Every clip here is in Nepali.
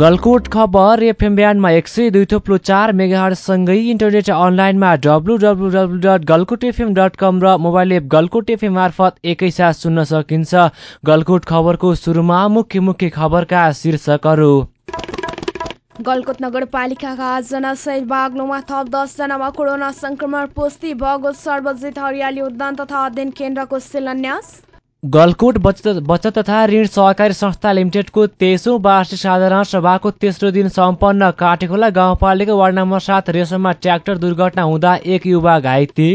गलकोट खबर एफएम ब्यान्डमा एक सय दुई थोप्लो चार मेगाहरूसँगै इन्टरनेट अनलाइनमा W W W dot Galkot FM dot com र मोबाइल एप गलकोट एफएम मार्फत एकैसाथ सुन्न सकिन्छ। गलकोट खबरको सुरुमा मुख्य मुख्य खबरका शीर्षकहरू। गलकोट नगरपालिकाका आठजना सहित बाग्लोमा थप दसजनामा कोरोना संक्रमण पुष्टि भएको सर्वजित हरियाली उद्यान तथा अध्ययन केन्द्रको शिलान्यास। गलकोट बचत बचत तथा ऋण सहकारी संस्था लिमिटेडको तेइसौँ वार्षिक साधारण सभाको तेस्रो दिन सम्पन्न काठेखोला गाउँपालिका वार्ड नम्बर सात रेसममा ट्र्याक्टर दुर्घटना हुँदा एक युवा घाइते।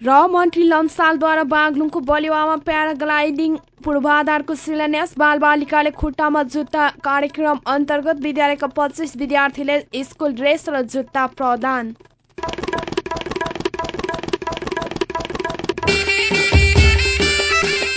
र मन्त्री लम्सालद्वारा बागलुङको बलिवामा प्याराग्लाइडिङ पूर्वाधारको शिलान्यास बालबालिकाले खुट्टामा जुत्ता कार्यक्रम अन्तर्गत विद्यालयका पच्चिस विद्यार्थीले स्कुल ड्रेस र जुत्ता प्रदान।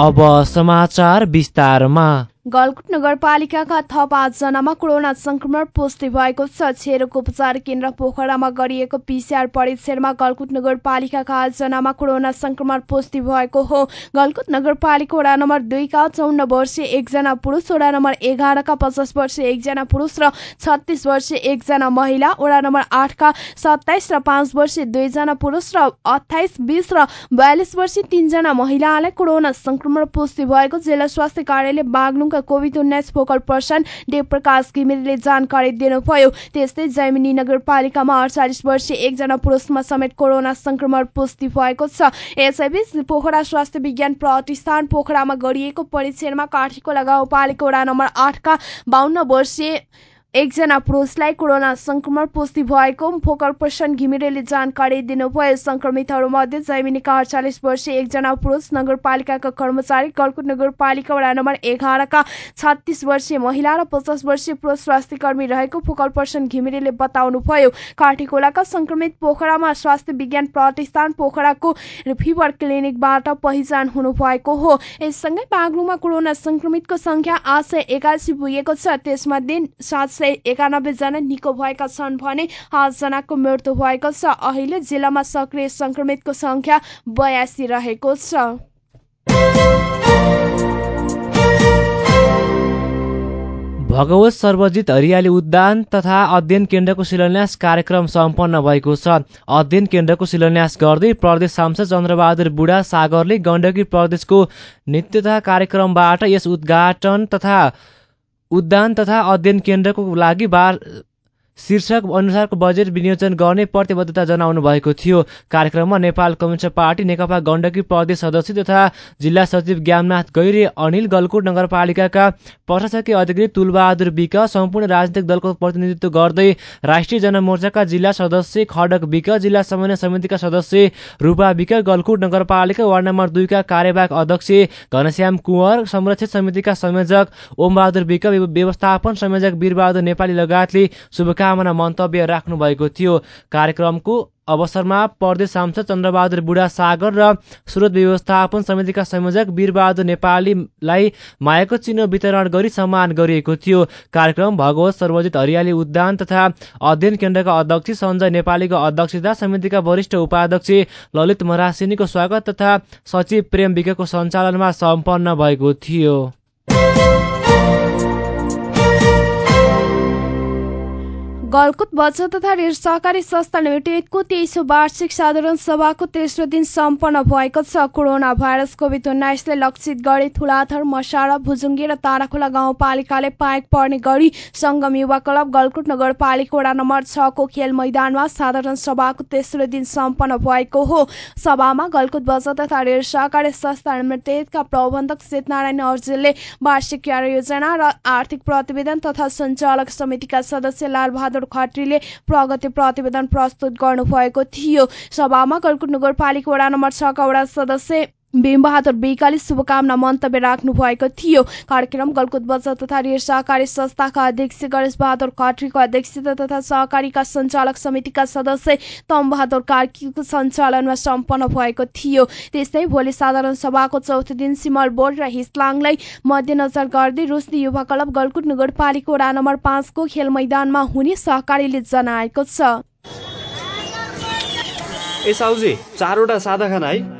अब समाचार विस्तारमा। गलकुट नगरपालिकाका थप आठजनामा कोरोना संक्रमण पुष्टि भएको छ। छेरोको उपचार केन्द्र पोखरामा गरिएको पिसिआर परीक्षणमा गलकुट नगरपालिकाका आठजनामा कोरोना संक्रमण पुष्टि भएको हो। गलकुट नगरपालिका वडा नम्बर दुईका चौन्न वर्षीय एकजना पुरुष वडा नम्बर एघारका पचास वर्षीय एकजना पुरुष र छत्तिस वर्षीय एकजना महिला वडा नम्बर आठका सत्ताइस र पाँच वर्षीय दुईजना पुरुष र अठाइस बिस र बयालिस वर्षीय तीनजना महिलालाई कोरोना संक्रमण पुष्टि भएको जिल्ला स्वास्थ्य कार्यालय बागलुङका कोभिड उन्नाइस फोकल पर्सन देव प्रकाश घिमिरेले जानकारी दिनुभयो। त्यस्तै जैमिनी नगरपालिकामा अडचालिस वर्षीय एकजना पुरुषमा समेत कोरोना संक्रमण पुष्टि भएको छ। यसैबीच पोखरा स्वास्थ्य विज्ञान प्रतिष्ठान पोखरामा गरिएको परीक्षणमा काठीको गाउँपालिका वडा नम्बर आठका बाहन्न वर्षीय एकजना पुरुषलाई कोरोना संक्रमण पुष्टि भएको फोकल पर्सन घिमिरेले जानकारी दिनुभयो। संक्रमितहरूमध्ये जैमिनीका अडचालिस वर्षीय एकजना पुरुष नगरपालिकाका कर्मचारी गलकुट नगरपालिका वडा नम्बर एघारका छत्तिस वर्षीय महिला र पचास वर्षीय पुरुष स्वास्थ्य कर्मी रहेको फोकल पर्सन घिमिरेले बताउनुभयो। काठीकोलाका संक्रमित पोखरामा स्वास्थ्य विज्ञान प्रतिष्ठान पोखराको फिभर क्लिनिकबाट पहिचान हुनुभएको हो। यससँगै बागलुङमा कोरोना संक्रमितको संख्या आठ सय एकासी पुगेको छ। त्यसमध्ये सात सय एकानब्बे जना निको भएका छन् भने आठजनाको मृत्यु भएको छ। अहिले जिल्लामा सक्रिय संक्रमितको संख्या बयासी रहेको छ। भगवत सर्वजित हरियाली उद्यान तथा अध्ययन केन्द्रको शिलान्यास कार्यक्रम सम्पन्न भएको छ। अध्ययन केन्द्रको शिलान्यास गर्दै प्रदेश सांसद चन्द्रबहादुर बुढा सागरले गण्डकी प्रदेशको नित्यता कार्यक्रमबाट यस उद्घाटन तथा उद्यान तथा अध्ययन केन्द्रको लागि बार शीर्षक अनुसारको बजेट विनियोजन गर्ने प्रतिबद्धता जनाउनु भएको थियो। कार्यक्रममा नेपाल कम्युनिस्ट पार्टी नेकपा गण्डकी प्रदेश सदस्य तथा जिल्ला सचिव ज्ञाननाथ गैरे अनिल गलकुट नगरपालिकाका प्रशासकीय अधिकृत तुलबहादुर विक सम्पूर्ण राजनीतिक दलको प्रतिनिधित्व गर्दै राष्ट्रिय जनमोर्चाका जिल्ला सदस्य खडक विक जिल्ला समन्वय समितिका सदस्य रूपा विक गलकुट नगरपालिका वार्ड नम्बर दुईका कार्यवाहक अध्यक्ष घनश्याम कुँवर संरक्षित समितिका संयोजक ओमबहादुर विक व्यवस्थापन संयोजक वीरबहादुर नेपाली लगायतले शुभकामना शुभकामना मन्तव्य राख्नु भएको थियो। कार्यक्रमको अवसरमा प्रदेश सांसद चन्द्रबहादुर बुढा सागर र स्रोत व्यवस्थापन समितिका संयोजक वीरबहादुर नेपालीलाई मायाको चिन्ह वितरण गरी सम्मान गरिएको थियो। कार्यक्रम भगवत सर्वजित हरियाली उद्यान तथा अध्ययन केन्द्रका अध्यक्ष सञ्जय नेपालीको अध्यक्षता समितिका वरिष्ठ उपाध्यक्ष ललित मरासिनीको स्वागत तथा सचिव प्रेम विज्ञको सञ्चालनमा सम्पन्न भएको थियो। गलकुट बचत तथा ऋण सहकारी संस्था लिमिटेडको तेइसौँ वार्षिक साधारण सभाको तेस्रो दिन सम्पन्न भएको छ। कोरोना भाइरस कोभिड उन्नाइसले लक्षित गरी ठुलाथर मसारा भुजुङ्गे र ताराखोला गाउँपालिकाले पाएक पर्ने गरी सङ्गम युवा क्लब गलकुट नगरपालिका वडा नम्बर छको खेल मैदानमा साधारण सभाको तेस्रो दिन सम्पन्न भएको हो। सभामा गलकुट बचत तथा ऋण सहकारी संस्था लिमिटेडका प्रबन्धक शीतनारायण अर्जेलले वार्षिक कार्ययोजना र आर्थिक प्रतिवेदन तथा सञ्चालक समितिका सदस्य लालबहादुर खत्रीले प्रगति प्रतिवेदन प्रस्तुत गर्नुभएको थियो। सभामा गलकुट नगरपालिका वडा नम्बर छका वडा सदस्य भीमबहादुर बेकाले शुभकामना मन्तव्य राख्नु भएको थियो। कार्यक्रम गलकुट बचत तथा ऋण सहकारी संस्थाका अध्यक्ष गणेश बहादुर खत्रीको अध्यक्षता तथा सहकारीका सञ्चालक समितिका सदस्य तम बहादुर कार्कीको सञ्चालनमा सम्पन्न भएको थियो। त्यस्तै भोलि साधारण सभाको चौथो दिन सिमल बोर्ड र हिस्लाङलाई मध्यनजर गर्दै रोशनी युवा क्लब गलकुट नगरपालिका वडा नम्बर पाँचको खेल मैदानमा हुने सहकारीले जनाएको छ। ए साउजी चारवटा सादा खाना है।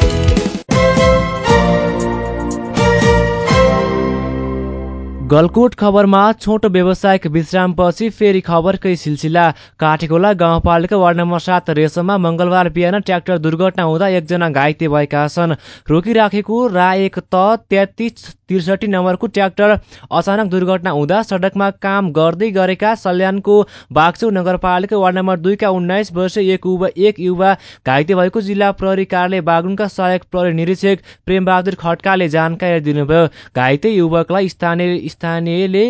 गलकोट खबरमा छोटो व्यावसायिक विश्रामपछि फेरि खबरकै सिलसिला। काठेकोला गाउँपालिका वार्ड नम्बर सात रेसममा मङ्गलबार बिहान ट्र्याक्टर दुर्घटना हुँदा एकजना घाइते भएका छन्। रोकिराखेको रा एक त तेत्तिस त्रिसठी नम्बरको ट्र्याक्टर अचानक दुर्घटना हुँदा सडकमा काम गर्दै गरेका सल्यानको बागचौ नगरपालिका वार्ड नम्बर दुईका उन्नाइस वर्षीय एक युवा एक युवा घाइते भएको जिल्ला प्रहरी कार्यालय बागलुङका सहायक प्रहरी निरीक्षक प्रेमबहादुर खड्काले जानकारी दिनुभयो। घाइते युवकलाई स्थानीय स्थानीयले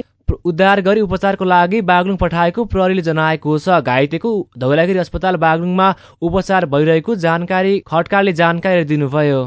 उद्धार गरी उपचारको लागि बागलुङ पठाएको प्रहरीले जनाएको छ। घाइतेको धौलागिरी अस्पताल बागलुङमा उपचार भइरहेको जानकारी खड्काले जानकारी दिनुभयो।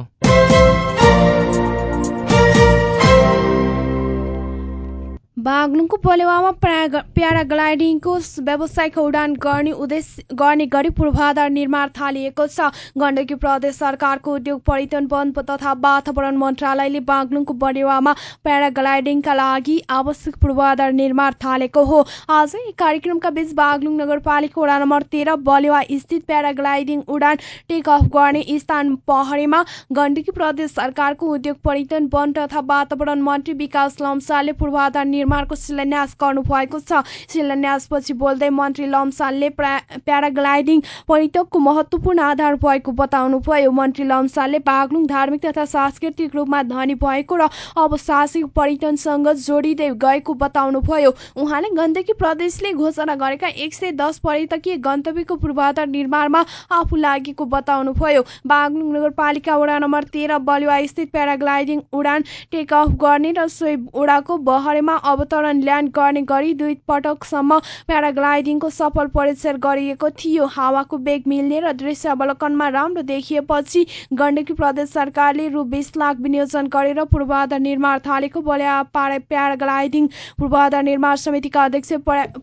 बागलुङको पलेवामा प्याराग्लाइडिङको व्यावसायिक उडान गर्ने उद्देश्य गर्ने गरी पूर्वाधार निर्माण थालिएको छ। गण्डकी प्रदेश सरकारको उद्योग पर्यटन वन तथा वातावरण मन्त्रालयले बागलुङको बलेवामा प्याराग्लाइडिङका लागि आवश्यक पूर्वाधार निर्माण थालेको हो। आज एक कार्यक्रमका बीच बागलुङ नगरपालिका वडा नम्बर तेह्र बलेवा स्थित प्याराग्लाइडिङ उडान टेक अफ गर्ने स्थान पहरेमा गण्डकी प्रदेश सरकारको उद्योग पर्यटन वन तथा वातावरण मन्त्री विकास लम्सालले पूर्वाधार निर्माणको शिलान्यास गर्नु भएको छ। शिलान्यासपछि बोल्दै मन्त्री लम्सालले प्याराग्लाइडिङ पर्यटकको महत्वपूर्ण आधार भएको बताउनु भयो मन्त्री लम्सालले बागलुङ धार्मिक तथा सांस्कृतिक रूपमा धनी भएको र अब साहसिक पर्यटनसँग जोडिँदै गएको बताउनु भयो उहाँले गण्डकी प्रदेशले घोषणा गरेका एक सय दस पर्यटकीय गन्तव्यको पूर्वाधार निर्माणमा आफू लागेको बताउनु भयो बागलुङ नगरपालिका वडा नम्बर तेह्र बलुवा स्थित प्याराग्लाइडिङ उडान टेक अफ गर्ने र सोही उडाको बहरेमा अवतरण ल्यान्ड गर्ने गरी दुई पटकसम्म प्याराग्लाइडिङको सफल परीक्षण गरिएको थियो। हावाको वेग मिल्ने र दृश्य अवलोकनमा राम्रो देखिएपछि गण्डकी प्रदेश सरकारले रु बिस लाख विनियोजन गरेर पूर्वाधार निर्माण थालेको बल्या प्याराग्लाइडिङ पूर्वाधार निर्माण समितिका अध्यक्ष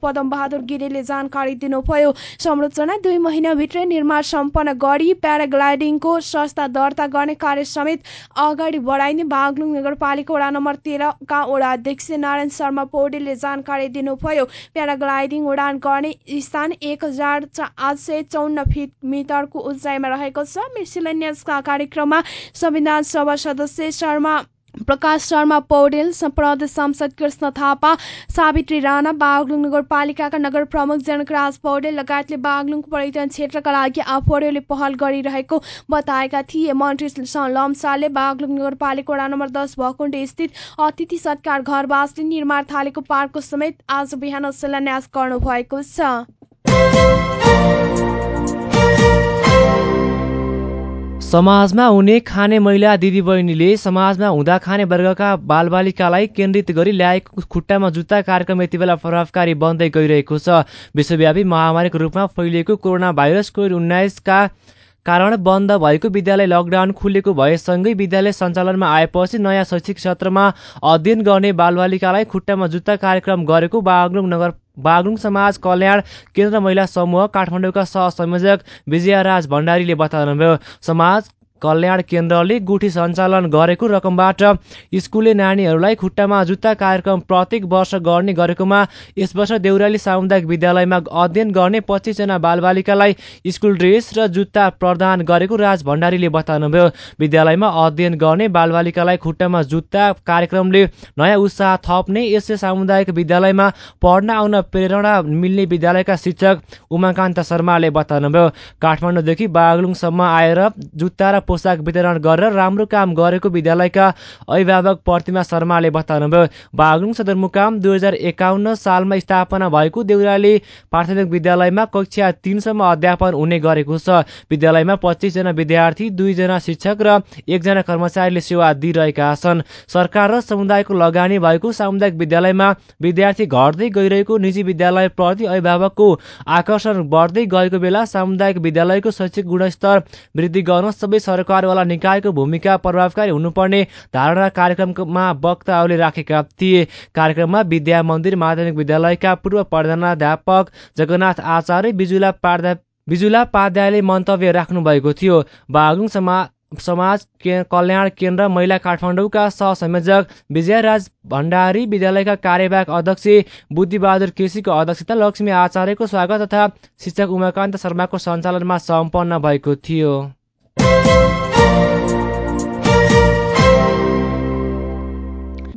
पदम बहादुर गिरीले जानकारी दिनुभयो। संरचना दुई महिनाभित्रै निर्माण सम्पन्न गरी प्याराग्लाइडिङको संस्था दर्ता गर्ने कार्य समेत अगाडि बढाइने बागलुङ नगरपालिका वडा नम्बर तेह्रका वडा अध्यक्ष नारायण शर्मा पौडेलले जानकारी दिनुभयो। प्याराग्लाइडिङ उडान गर्ने स्थान एक हजार आठ सय चौन्न फिट मिटरको उचाइमा रहेको छ। शिलान्यासका कार्यक्रममा संविधान सभा सदस्य शर्मा प्रकाश शर्मा पौडेल प्रदेश सांसद कृष्ण थापा सावित्री राणा बागलुङ नगरपालिकाका नगर प्रमुख जनकराज पौडेल लगायतले बागलुङको पर्यटन क्षेत्रका लागि आफूहरूले पहल गरिरहेको बताएका थिए। मन्त्री लम्साले बागलुङ नगरपालिका वडा नम्बर दस भकुण्ड स्थित अतिथि सत्कार घरवासले निर्माण थालेको पार्कको समेत आज बिहान शिलान्यास गर्नुभएको छ। समाजमा हुने खाने महिला दिदीबहिनीले समाजमा हुँदा खाने वर्गका बालबालिकालाई केन्द्रित गरी ल्याएको खुट्टामा जुत्ता कार्यक्रम यति बेला प्रभावकारी बन्दै गइरहेको छ। विश्वव्यापी महामारीको रूपमा फैलिएको कोरोना भाइरस कोभिड उन्नाइसका कारण बन्द भएको विद्यालय लकडाउन खुलेको भएसँगै विद्यालय सञ्चालनमा आएपछि नयाँ शैक्षिक सत्रमा अध्ययन गर्ने बालबालिकालाई खुट्टामा जुत्ता कार्यक्रम गरेको बागलुङ नगर बागलुङ समाज कल्याण केन्द्र महिला समूह काठमाडौँका सहसंयोजक विजयराज भण्डारीले बताउनुभयो समाज कल्याण केन्द्रले गुठी सञ्चालन गरेको रकमबाट स्कुले नानीहरूलाई खुट्टामा जुत्ता कार्यक्रम प्रत्येक वर्ष गर्ने गरेकोमा यस वर्ष देउराली सामुदायिक विद्यालयमा अध्ययन गर्ने पच्चिसजना बालबालिकालाई स्कुल ड्रेस र जुत्ता प्रदान गरेको राज भण्डारीले बताउनुभयो। विद्यालयमा अध्ययन गर्ने बालबालिकालाई खुट्टामा जुत्ता कार्यक्रमले नयाँ उत्साह थप्ने यसै सामुदायिक विद्यालयमा पढ्न आउन प्रेरणा मिल्ने विद्यालयका शिक्षक उमाकान्त शर्माले बताउनुभयो। काठमाडौँदेखि बागलुङसम्म आएर जुत्ता र पोसाक वितरण गरेर राम्रो काम गरेको विद्यालयका अभिभावक प्रतिमा शर्माले बताउनुभयो। बागलुङ सदरमुकाम दुई सालमा स्थापना भएको देउराली प्राथमिक विद्यालयमा कक्षा तिनसम्म अध्यापन हुने गरेको छ। विद्यालयमा पच्चिसजना विद्यार्थी दुईजना शिक्षक र एकजना कर्मचारीले सेवा दिइरहेका छन्। सरकार र समुदायको लगानी भएको सामुदायिक विद्यालयमा विद्यार्थी घट्दै गइरहेको निजी विद्यालय प्रति अभिभावकको आकर्षण बढ्दै गएको बेला सामुदायिक विद्यालयको शैक्षिक गुणस्तर वृद्धि गर्न सबै सरकारवाला निकायको भूमिका प्रभावकारी हुनुपर्ने धारणा कार्यक्रममा वक्ताहरूले राखेका थिए। कार्यक्रममा विद्या मन्दिर माध्यमिक विद्यालयका पूर्व प्रधानाध्यापक जगन्नाथ आचार्य बिजुला पाड्दा बिजुला पाध्यायले मन्तव्य राख्नु भएको थियो। बागलुङ समाज कल्याण केन्द्र महिला काठमाडौँका सहसंयोजक विजयराज भण्डारी विद्यालयका कार्यवाहक अध्यक्ष बुद्धिबहादुर केसीको अध्यक्षता लक्ष्मी आचार्यको स्वागत तथा शिक्षक उमाकान्त शर्माको सञ्चालनमा सम्पन्न भएको थियो। Thank you.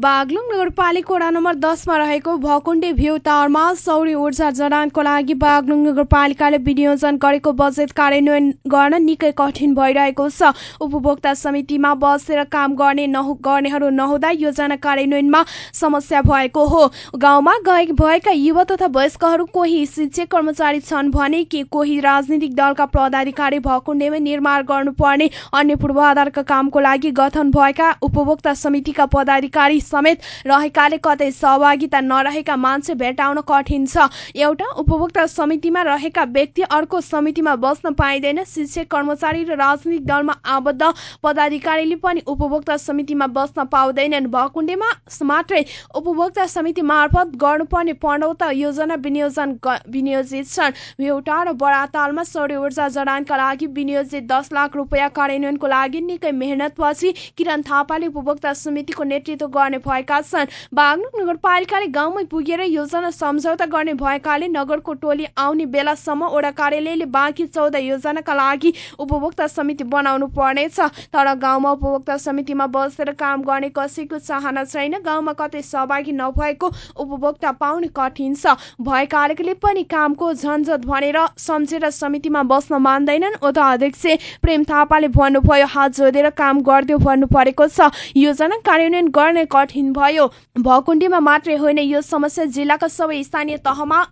बागलुङ नगरपालिका नम्बर दसमा रहेको भकुण्डे भ्यू टावरमा सौर्य ऊर्जा जडानको लागि बागलुङ नगरपालिकाले विनियोजन गरेको बजेट कार्यान्वयन गर्न निकै कठिन भइरहेको छ। उपभोक्ता समितिमा बसेर काम गर्ने नहु गर्नेहरू नहुँदा योजना कार्यान्वयनमा समस्या भएको हो। गाउँमा गए भएका युवा तथा वयस्कहरू कोही शिक्षक कर्मचारी छन् भने कि कोही राजनीतिक दलका पदाधिकारी भकुण्डेमै निर्माण गर्नुपर्ने अन्य पूर्वाधारका कामको लागि गठन भएका उपभोक्ता समितिका पदाधिकारी समेत रहेकाले कतै सहभागिता नरहेका मान्छे भेटाउन कठिन छ। एउटा उपभोक्ता समितिमा रहेका व्यक्ति अर्को समितिमा बस्न पाइँदैन। शिक्षक कर्मचारी र राजनीतिक दलमा आबद्ध पदाधिकारीले पनि उपभोक्ता समितिमा बस्न पाउँदैनन्। भकुण्डेमा मात्रै उपभोक्ता समिति मार्फत गर्नुपर्ने पढौत योजना विनियोजन विनियोजित छन्। भेउटा र बडातालमा सौर्य ऊर्जा जडानका लागि विनियोजित दस लाख रुपियाँ कार्यान्वयनको लागि निकै मेहनतपछि किरण थापाले उपभोक्ता समितिको नेतृत्व गर्ने भएका छन्। बागलुङ नगरपालिकाले गाउँमै पुगेर योजना सम्झौता गर्ने भएकाले नगरको टोली आउने बेलासम्म वडा कार्यालयले बाँकी चौध योजनाका लागि उपभोक्ता समिति बनाउनु पर्नेछ। तर गाउँमा उपभोक्ता समितिमा बसेर काम गर्ने कसैको चाहना छैन। गाउँमा कतै सहभागी नभएको उपभोक्ता पाउने कठिन छ। भएकाले पनि कामको झन्झट भनेर सम्झेर समितिमा बस्न मान्दैनन्। ओदा अध्यक्ष प्रेम थापाले भन्नुभयो हात जोडेर काम गरिदियो भन्नु परेको छ। योजना कार्यान्वयन गर्ने कठिन भयो। भकुण्डीमा मात्रै होइन यो समस्या जिल्लाका सबै स्थानीय तहमा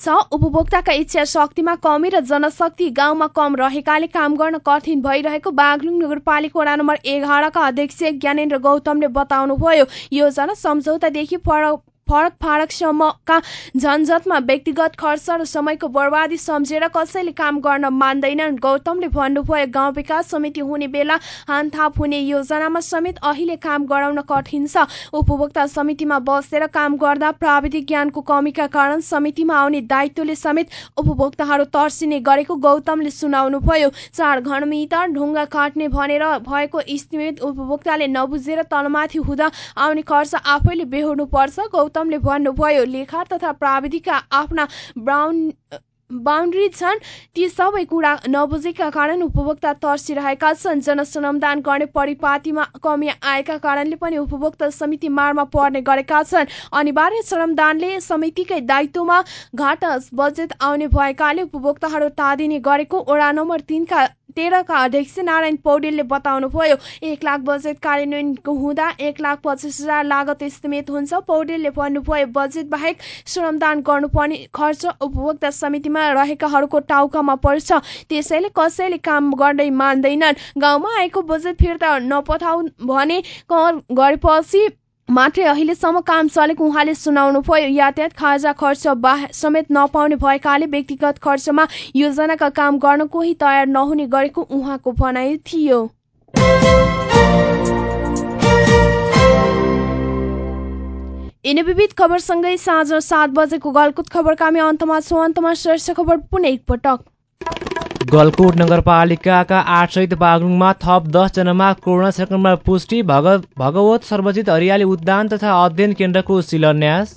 छ। उपभोक्ताका इच्छा शक्तिमा कमी र जनशक्ति गाउँमा कम रहेकाले काम गर्न कठिन भइरहेको बागलुङ नगरपालिका वडा नम्बर एघारका अध्यक्ष ज्ञानेन्द्र गौतमले बताउनुभयो। योजना सम्झौतादेखि पर फरक फारकसम्मका झन्झटमा व्यक्तिगत खर्च र समयको बर्बादी सम्झेर कसैले काम गर्न मान्दैनन्। गौतमले भन्नुभयो गाउँ विकास समिति हुने बेला हानथाप हुने योजनामा समेत अहिले काम गराउन कठिन छ। उपभोक्ता समितिमा बसेर काम गर्दा प्राविधिक ज्ञानको कमीका कारण समितिमा आउने दायित्वले समेत उपभोक्ताहरू तर्सिने गरेको गौतमले सुनाउनु भयो चार घनमिटर ढुङ्गा काट्ने भनेर भएको इस्टिमेट उपभोक्ताले नबुझेर तलमाथि हुँदा आउने खर्च आफैले बेहोर्नु पर्छ गौतम गौतमले भन्नुभयो लेखा तथा प्राविधिकका आफ्ना ब्राउन बााउन्ड्री छन्। ती सबै कुरा नबुझेका कारण उपभोक्ता तर्सिरहेका छन्। जनश्रमदान गर्ने परिपाटीमा कमी आएका कारणले पनि उपभोक्ता समिति मारमा पर्ने गरेका छन्। अनिवार्य श्रमदानले समितिकै दायित्वमा घाट बजेट आउने भएकाले उपभोक्ताहरू तादिने गरेको वडा नम्बर तिनका तेह्रका अध्यक्ष नारायण पौडेलले बताउनुभयो एक लाख बजेट कार्यान्वयन हुँदा एक लाख पचास हजार लागत इस्टिमेट हुन्छ। पौडेलले भन्नुभयो बजेट बाहेक श्रमदान गर्नुपर्ने खर्च उपभोक्ता समितिमा रहेकाहरूको टाउकामा पर्छ। त्यसैले कसैले काम गर्दै मान्दैनन्। गाउँमा आएको बजेट फिर्ता नपठाउ भने गरेपछि मात्रै अहिलेसम्म काम चलेको उहाँले सुनाउनु भयो। यातायात खाजा खर्च समेत नपाउने भएकाले व्यक्तिगत खर्चमा योजनाका काम गर्न कोही तयार नहुने गरेको उहाँको भनाइ थियो। यिनी विविध खबरसँगै साँझ सात बजेको गलकुत खबरका हामी अन्तमा छौँ अन्तमा शीर्ष खबर पुनः एकपटक। गलकोट नगरपालिकाका आठ सहित बागलुङमा थप दसजनामा कोरोना संक्रमण पुष्टि भग भगवत सर्वजित हरियाली उद्यान तथा अध्ययन केन्द्रको शिलान्यास।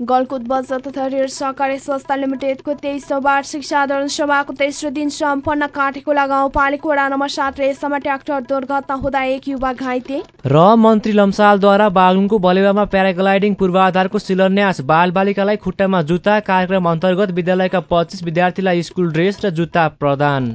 गलकुट बजार तथा ऋण सहकारी संस्था लिमिटेडको तेइसौँ वार्षिक साधारण सभाको तेस्रो दिन सम्पन्न काटेकोला गाउँपालिका वडा नम्बर सात रेसामा ट्र्याक्टर दुर्घटना हुँदा एक युवा घाइते। र मन्त्री लम्सालद्वारा बागलुङको बलेवामा प्याराग्लाइडिङ पूर्वाधारको शिलान्यास बालबालिकालाई खुट्टामा जुत्ता कार्यक्रम अन्तर्गत विद्यालयका पच्चिस विद्यार्थीलाई स्कुल ड्रेस र जुत्ता प्रदान।